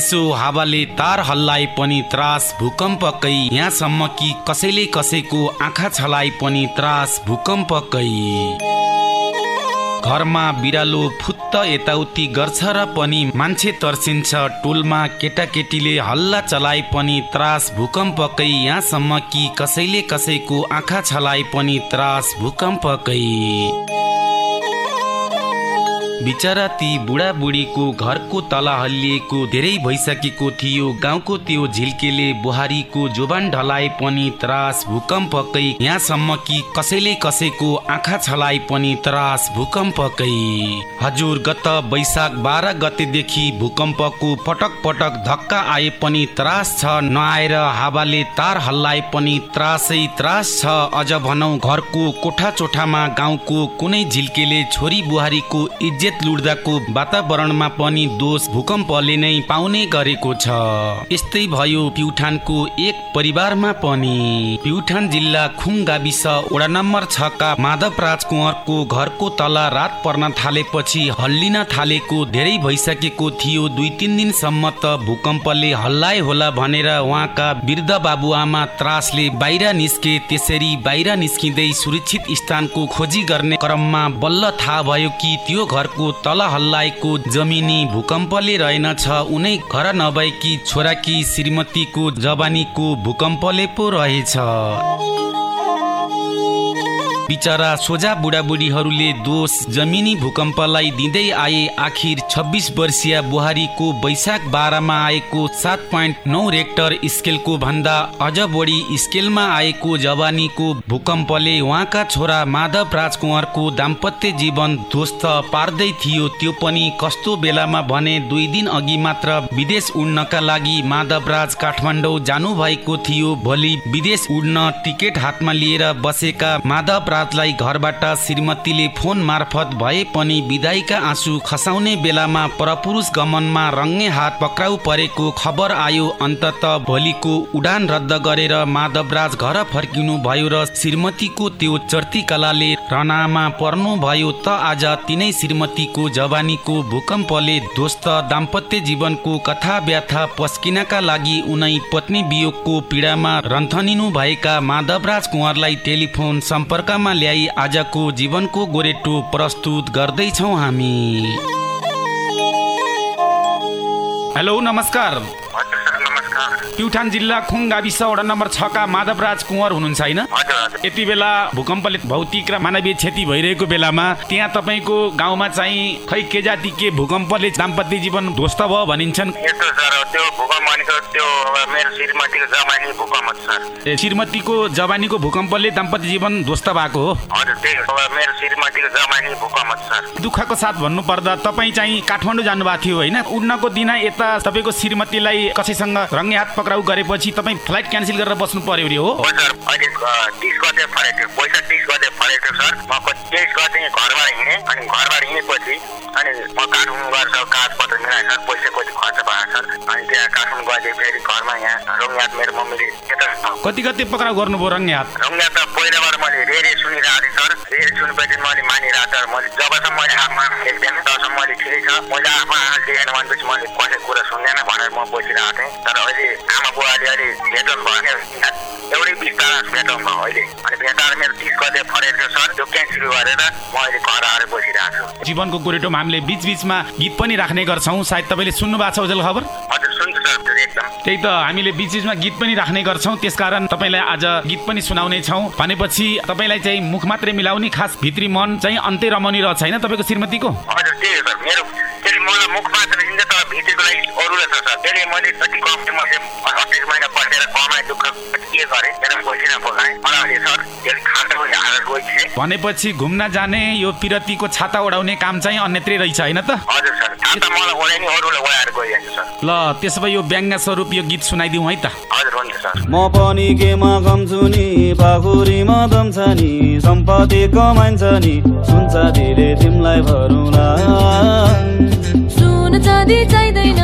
यसो हावाले तार हल्लाए पनि त्रास भूकम्पकै यहाँसम्म कि कसैले कसैको आँखा छलाए पनि त्रास भूकम्पकै। घरमा बिरालो फुत्त यताउति गर्छ र पनि मान्छे तर्सिन्छ टोलमा केटाकेटीले हल्ला चलाए पनि त्रास भूकम्पकै यहाँसम्म कि कसैले कसैको आँखा छलाए पनि त्रास भूकम्पकै। बिचरा ती बुढाबुढीको घरको तला हल्लिएको धेरै भइसकेको थियो। गाउँको त्यो झिल्केले बुहारीको जोबान ढलाए पनि त्रास भूकम्पकै। यहाँसम्म कि कसैले कसैको आँखा छलाए पनि त्रास भूकम्पकै। हजुर गत वैशाख बाह्र गतेदेखि भूकम्पको पटक पटक धक्का आए पनि त्रास छ। नआएर हावाले तार हल्लाए पनि त्रासै त्रास छ। अझ भनौ घरको कोठा चोठामा गाउँको कुनै झिल्केले छोरी बुहारीको इज्जत इज्जत लुट्दाको वातावरणमा पनि दोष भूकम्पले नै पाउने गरेको छ। यस्तै भयो प्युठानको एक परिवारमा पनि। प्युठान जिल्ला खुङ गाविस वडा नम्बर छका माधव राज कुँवरको घरको तला रात पर्न थालेपछि हल्लिन थालेको धेरै भइसकेको थियो। दुई तिन दिनसम्म त भूकम्पले हल्लाए होला भनेर उहाँका वृद्ध बाबुआमा त्रासले बाहिर निस्के त्यसरी बाहिर निस्किँदै सुरक्षित स्थानको खोजी गर्ने क्रममा बल्ल थाहा भयो कि त्यो घरको घरको तल हल्लाएको जमिनी भूकम्पले रहेनछ। उनै घर नभएकी छोराकी श्रीमतीको जवानीको भूकम्पले पो रहेछ। बिचरा सोझा बुढाबुढीहरूले दोष जमिनी भूकम्पलाई दिँदै आए। आखिर छब्बिस वर्षीय बुहारीको वैशाख बाह्रमा आएको सात पोइन्ट नौ रेक्टर स्केलको भन्दा अझ बढी स्केलमा आएको जवानीको भूकम्पले उहाँका छोरा माधव राजकुमारको दाम्पत्य जीवन ध्वस्त पार्दै थियो। त्यो पनि कस्तो बेलामा भने दुई दिन अघि मात्र विदेश उड्नका लागि माधव राज काठमाडौँ जानु भएको थियो। भोलि विदेश उड्न टिकट हातमा लिएर बसेका माधव राजलाई घरबाट श्रीमतीले फोन मार्फत भए पनि विदाईका आँसु खसाउने बेलामा परपुरुष गमनमा रङ्गे हात पक्राउ परेको खबर आयो। अन्तत भोलिको उडान रद्द गरेर माधवराज घर फर्किनु भयो र श्रीमतीको त्यो चर्ती कलाले रनामा पर्नु भयो त आज तिनै श्रीमतीको जवानीको भूकम्पले ध्वस्त दाम्पत्य जीवनको कथा व्याथा पस्किनका लागि उनै पत्नी वियोगको पीडामा रन्थनिनु भएका माधवराज कुँवरलाई टेलिफोन सम्पर्कमा ल्याई आजको जीवनको गोरेटो प्रस्तुत गर्दैछौ हामी। हेलो नमस्कार। प्युठान जिल्ला खुङ गाविस वडा नम्बर छका माधवराज कुँवर हुनुहुन्छ होइन? यति बेला भूकम्पले भौतिक र मानवीय क्षति भइरहेको बेलामा त्यहाँ तपाईँको गाउँमा चाहिँ खै के जाति के भूकम्पले दाम्पत्य जीवन ध्वस्त भयो भनिन्छन्? श्रीमतीको जवानीको भूकम्पले दाम्पत्य जीवन ध्वस्त भएको हो? दुःखको साथ भन्नु पर्दा तपाईँ चाहिँ काठमाडौँ जानुभएको थियो होइन? उड्नको दिन यता तपाईँको श्रीमतीलाई कसैसँग रङ्गे हात पक्राउ गरेपछि तपाईँ फ्लाइट क्यान्सल गरेर बस्नु पर्यो अरे हो? सर अहिले तिस गते फरेको थियो पैसा तिस गते फरेको सर। म तेइस गते घरबाट हिँडेँ अनि घरबाट हिँडेपछि अनि म काठमाडौँ गएर सर कागजपत्र मिलाएँ सर। पैसा कति खर्च भयो सर? अनि त्यहाँ काठमाडौँ गएँ फेरि घरमा यहाँ रङयात मेरो मम्मीले कति कति पक्राउ गर्नुभयो रङयात रङयात त पहिलाबाट मैले रेरे सुनिरहेको थिएँ सर रेरे सुनेपछि मैले मानिरहेको सर मैले जबसम्म मैले आफमा देख्दैन तबसम्म मैले ठिकै छ मैले आफ्नो आँखा देखेन भनेपछि मैले कसै कुरा सुन्दैन भनेर म बसिरहेको थिएँ। तर अहिले आमा बुवाले अलि भेटाउनु भयो एउटै बिस्तार भेटाउनु भयो अहिले। अनि भेटाएर मेरो तिस गते फरेको सर। त्यो क्यान्सल गरेर म अहिले घर आएर बसिरहेको छु। जीवनको गोरेटोमा हामीले बिच बिचमा गीत पनि राख्ने गर्छौँ। सायद तपाईँले सुन्नु भएको छ खबर? हजुर त्यही त हामीले बिच बिचमा गीत पनि राख्ने गर्छौँ। त्यसकारण तपाईँलाई आज गीत पनि सुनाउने छौँ। भनेपछि तपाईँलाई चाहिँ मुख मात्रै मिलाउने खास भित्री मन चाहिँ अन्त्य रमाउने रहेछ होइन तपाईँको श्रीमतीको? मलाई मुख मात्र दिन्छ तर भित्रीको लागि अरूलाई छ। सर त्यसले मैले कति कम्ती मैले अट्ठाइस महिना बसेर कमाएँ दुःख के गरेँ त्यसलाई बसिन बोलाएँ मलाई सर त्यसले खाँदा पनि हालेर गइदिएँ भनेपछि घुम्न जाने यो पिरतीको छाता ओढाउने काम चाहिँ अन्यत्रै रहेछ होइन त? हजुर सर छाता मलाई ओढाइ नि अरूलाई ओढाएर गइहाल्छ सर। ल त्यसो भए यो व्यङ्ग स्वरूप यो गीत सुनाइदिउँ है त। हजुर हुन्छ सर। म पनि केमा कम्छु नि पाखुरीमा दम छ नि सम्पत्ति कमाइन्छ नि सुन्छ धेरै तिमीलाई भरौँला। सुन चाँदी चाहिँदैन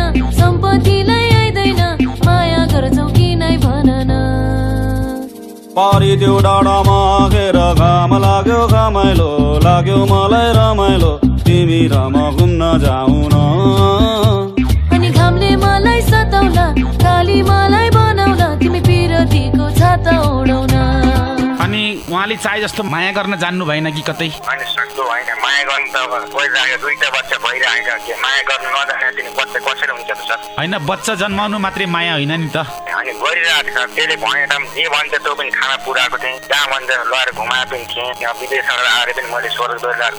परिदेऊ आगेर घाम लाग्यो घमाइलो लाग्यो मलाई रमाइलो तिमी र घुम्न जाउँ न उहाँले चाहे जस्तो माया गर्न जान्नु भएन कि कतै। होइन। बच्चा जन्माउनु मात्रै माया होइन नि त। अनि गरिरहेको छ। त्यसले भने जे भन्छ त्यो पनि खाना पुऱ्याएको थिएँ। जहाँ भन्छ लगाएर पनि थिएँ। विदेशबाट आएर पनि मैले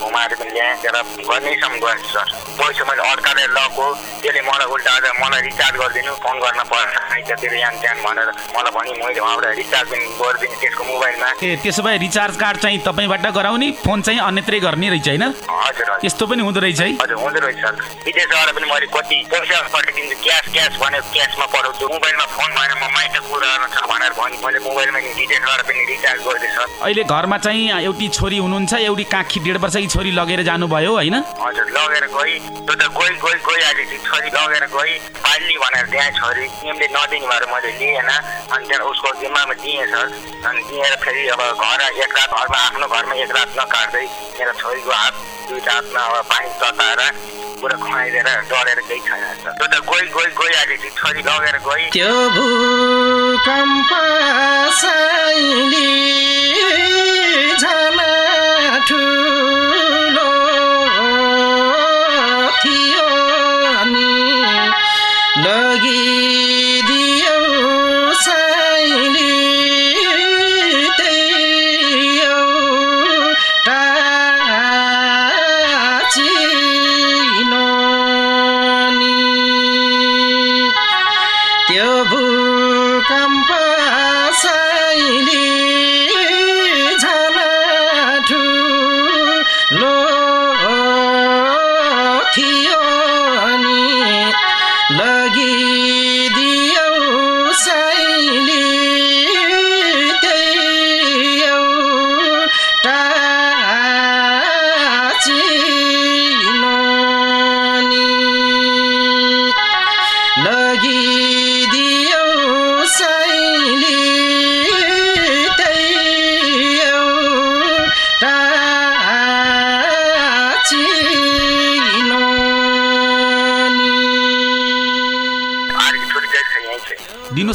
घुमाएर पनि ल्याएँ। त्यसलाई गर्नेसम्म गएँ सर। पैसा मैले अड्काले लगाएको। त्यसले मलाई उल्टा आज मलाई रिचार्ज गरिदिनु। फोन गर्न पर्छ। तेरो यान त्यान भनेर मलाई भने मैले उहाँबाट रिचार्ज पनि गरिदिनु त्यसको मोबाइलमा। ए त्यसो भए रिचार्ज कार्ड चाहिँ तपाईँबाट गराउने फोन चाहिँ अन्यत्रै गर्ने रहेछ होइन? हजुर यस्तो पनि हुँदो रहेछ है? हजुर हुँदो रहेछ सर। विदेशबाट पनि मैले कति पैसा पठाइदिन्छु क्यास क्यास भनेर क्यासमा पठाउँछु। मोबाइलमा फोन भएन म माइत कुरा गर्न छ भनेर भने मैले मोबाइलमा विदेशबाट पनि रिचार्ज गरिदिएँ सर। अहिले घरमा चाहिँ एउटी छोरी हुनुहुन्छ एउटी काखी डेढ वर्षकी छोरी लगेर जानुभयो होइन? हजुर लगेर गई त्यो त गई गई गइहालेपछि छोरी लगेर गई पाल्ली भनेर त्यहाँ छोरी। नदिने भएर मैले लिएन अनि त्यहाँ उसको जिम्मामा दिएँ सर अनि दिएर फेरि अब घर एक रात घरमा आफ्नो घरमा एक रात नकाट्दै मेरो छोरीको हात दुईवटा हातमा अब पानी तताएर पुरा खुवाइदिएर डढेर केही छैन त्यो त गई गई गइहालेपछि छोरी लगेर गई। त्यो थियो लगिदियो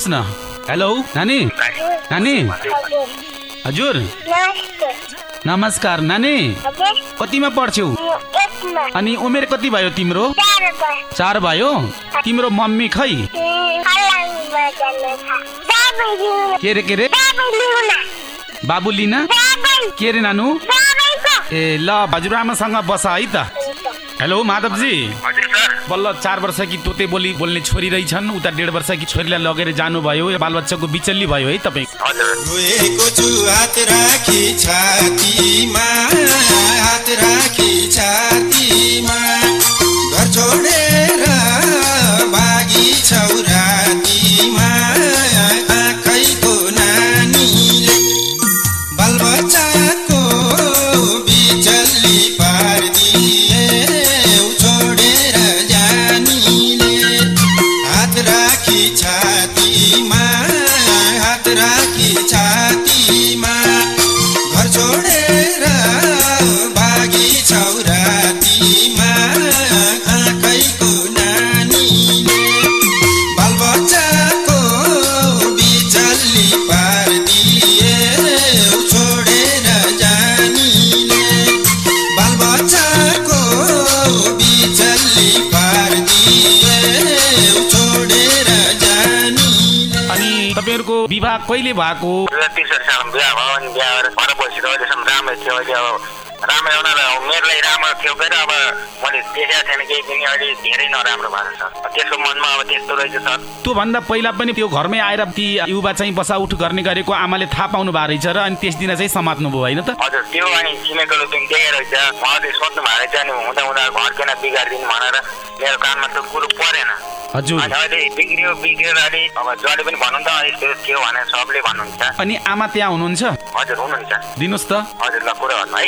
चाहिँ दिनुहोस् न। हेलो नानी? नानी? हजुर। नमस्कार नानी। कतिमा पढ्छौ? अनि उमेर कति भयो तिम्रो? चार भयो। तिम्रो मम्मी खै? के अरे के अरे बाबु लिना? के अरे नानु? ए ल हजुरआमासँग बस है त। हेलो माधवजी। बल्ल चार वर्ष कि तोते बोली बोल्ने छोरी रहेछन्। उता डेढ वर्ष कि छोरीलाई लगेर जानुभयो। बालबच्चाको बिचल्ली भयो है तपाईँ। बसेर अहिलेसम्म राम्रै थियो अहिले थिएन केही पनि अहिले धेरै नराम्रो भएको छ। त्यसको मनमा अब त्यस्तो रहेछ सर। त्योभन्दा पहिला पनि त्यो घरमै आएर ती युवा चाहिँ बसाउठ गर्ने गरेको आमाले थाहा पाउनु भएको रहेछ र अनि त्यस दिन चाहिँ समात्नु भयो होइन त? हजुर त्यो अनि छिमेकीले पनि देखेर रहेछ। उहाँले सोध्नु भएको रहेछ अनि हुँदा हुँदा घर किन बिगारिदिनु भनेर। मेरो कानमा त्यो कुरो परेन। हजुर। अनि अहिले बिग्रियो बिग्रिएर अहिले अब जसले पनि भन्नुहुन्छ यस्तो थियो भनेर सबले भन्नुहुन्छ। अनि आमा त्यहाँ हुनुहुन्छ? हजुर हुनुहुन्छ। दिनुहोस् त। हजुर ल कुरो गर्नु है।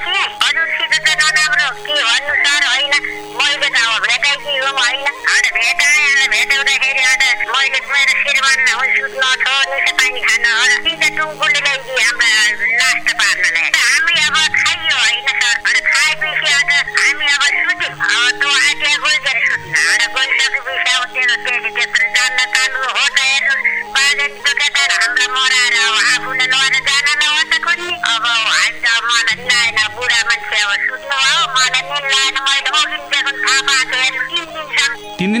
कि भन्नु सर होइन मैले त अब भेटाइदिनु होइन अन्त भेटाएँ अन्त भेटाउँदाखेरि अन्त मैले मेरो श्रीमान सुत्न छ निसो पानी खान होला तिनवटा टुङ्गोले ल्याइदिएँ हाम्रो नास्ता पार्नलाई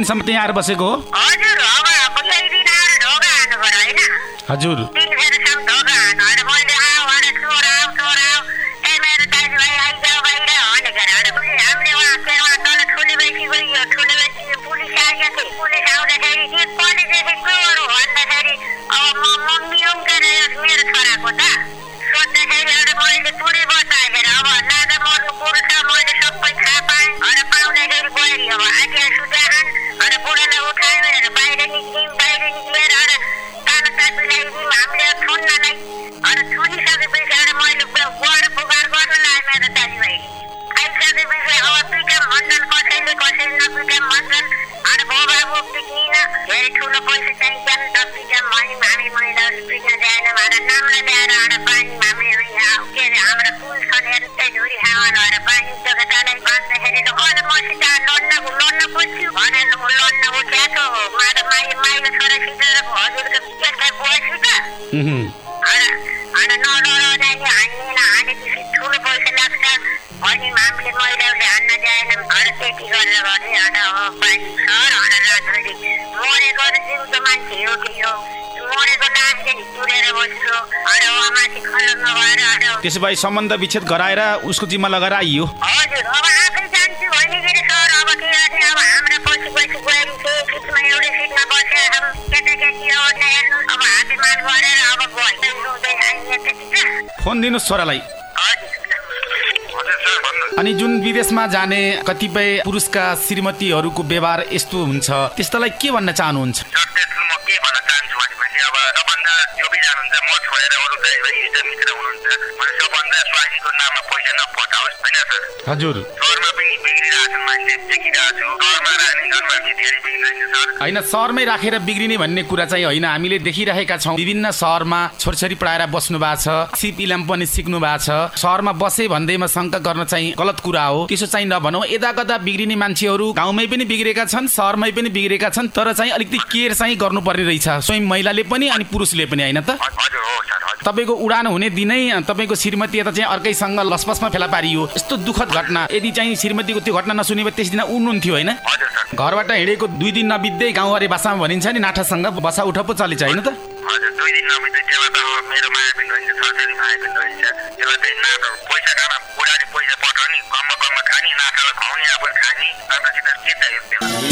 दिनसम्म त्यहाँ आएर बसेको हो। हजुर। त्यसो भए सम्बन्ध विच्छेद गराएर उसको जिम्मा लगाएर आइयो। फोन दिनुहोस् छोरालाई अनि जुन विदेशमा जाने कतिपय पुरुषका श्रीमतीहरूको व्यवहार यस्तो हुन्छ त्यस्तालाई के भन्न चाहनुहुन्छ? अरू ड्राइभर हुनुहुन्छ सबभन्दा स्वास्थ्यको नाममा पैसा नपठाओस् होइन सर हजुर। पनि बिग्रिरहेछन् मान्छे घरमा राख्ने धेरै होइन सहरमै राखेर बिग्रिने भन्ने कुरा चाहिँ होइन। हामीले देखिरहेका छौँ। विभिन्न सहरमा छोरछोरी पढाएर बस्नु भएको छ सिप इलाम पनि सिक्नु भएको छ। सहरमा बसे भन्दैमा शङ्का गर्न चाहिँ गलत कुरा हो। त्यसो चाहिँ नभनौँ यता कदा बिग्रिने मान्छेहरू गाउँमै पनि बिग्रेका छन् सहरमै पनि बिग्रेका छन् तर चाहिँ अलिकति केयर चाहिँ गर्नुपर्ने रहेछ। स्वयं महिलाले पनि अनि पुरुषले पनि होइन त? हजुर तपाईँको उडान हुने दिनै तपाईँको श्रीमती यता चाहिँ अर्कैसँग लसपसमा फेला पारियो। यस्तो दुःखद घटना। यदि चाहिँ श्रीमतीको त्यो घटना नसुने भए त्यस दिन उड्नुहुन्थ्यो होइन? घरबाट हिँडेको दुई दिन नबित्दै गाउँघरे भाषामा भनिन्छ नि नाठासँग बसा उठ पो चलेछ होइन त?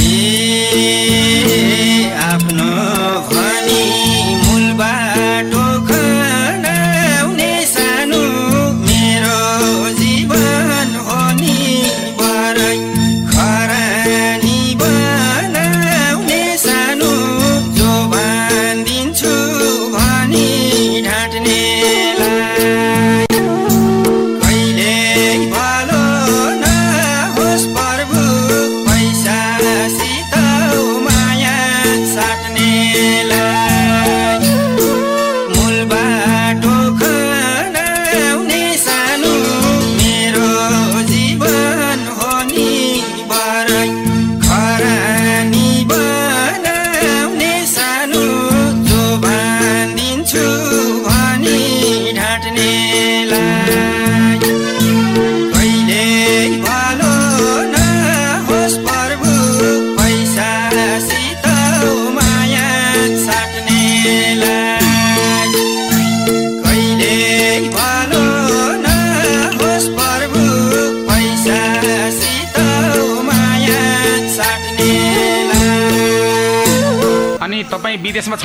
ए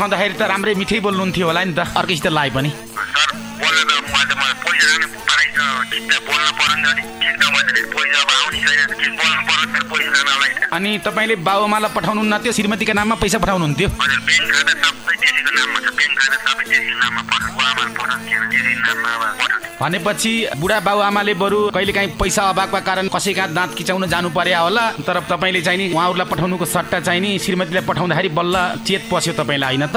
खुवाउँदाखेरि त राम्रै मिठै बोल्नुहुन्थ्यो होला नि त। अर्कैसित लाए पनि। अनि तपाईँले बाबुआमालाई पठाउनुहुन्न थियो श्रीमतीका नाममा पैसा पठाउनुहुन्थ्यो। भनेपछि बुढा बाबुआमाले बरु कहिलेकाहीँ पैसा अभावका कारण कसैका दाँत किचाउन जानु पर्या होला। तर तपाईँले चाहिँ नि उहाँहरूलाई पठाउनुको सट्टा चाहिँ नि श्रीमतीलाई पठाउँदाखेरि बल्ल चेत पस्यो तपाईँलाई होइन त?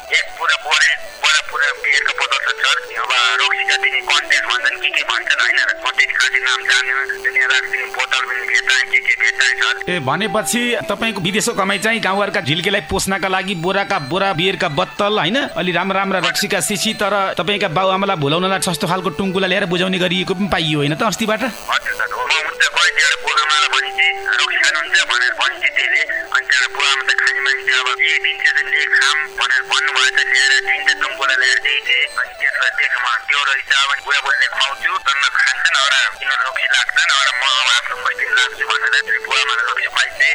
एक पुरा बोरा बोरा पुरा बियरको बोतल छ अब रोक्सीका दिने कन्टेस्ट भन्छन् के के भन्छन् होइन त्यति खासै नाम जानेन त्यहाँ राखिदिने बोतल पनि भेटाएँ के के भेटाएँ सर ए भनेपछि तपाईँको विदेशको कमाइ चाहिँ गाउँघरका झिल्केलाई पोस्नका लागि बोराका बोरा बियरका बत्तल होइन अलि राम्रा राम्रा रक्सीका सिसी तर तपाईँका बाबुआमालाई भुलाउनलाई सस्तो खालको टुङ्कुला ल्याएर बुझाउने गरिएको पनि पाइयो होइन त अस्तिबाट हजुर सर हो म हुन्छ गइदिएर बुवामालाई भनिदिए रोक्सी खानुहुन्छ भनेर त्यसले अनि त्यहाँबाट बुवामा त खाने मान्छे अब त भनेर भन्नुभयो त ल्याएर दिन्छ टुङ्गोलाई ल्याएर दिइदिए अनि त्यसमा त्यसमा त्यो रहेछ अब बुवा बुवाले खुवाउँछु तर खान्छन् एउटा किन रोक्सी लाग्छन् एउटा म अब आफ्नो पैसा लाग्छु भनेर बुवामालाई रोक्सी खुवाइदिए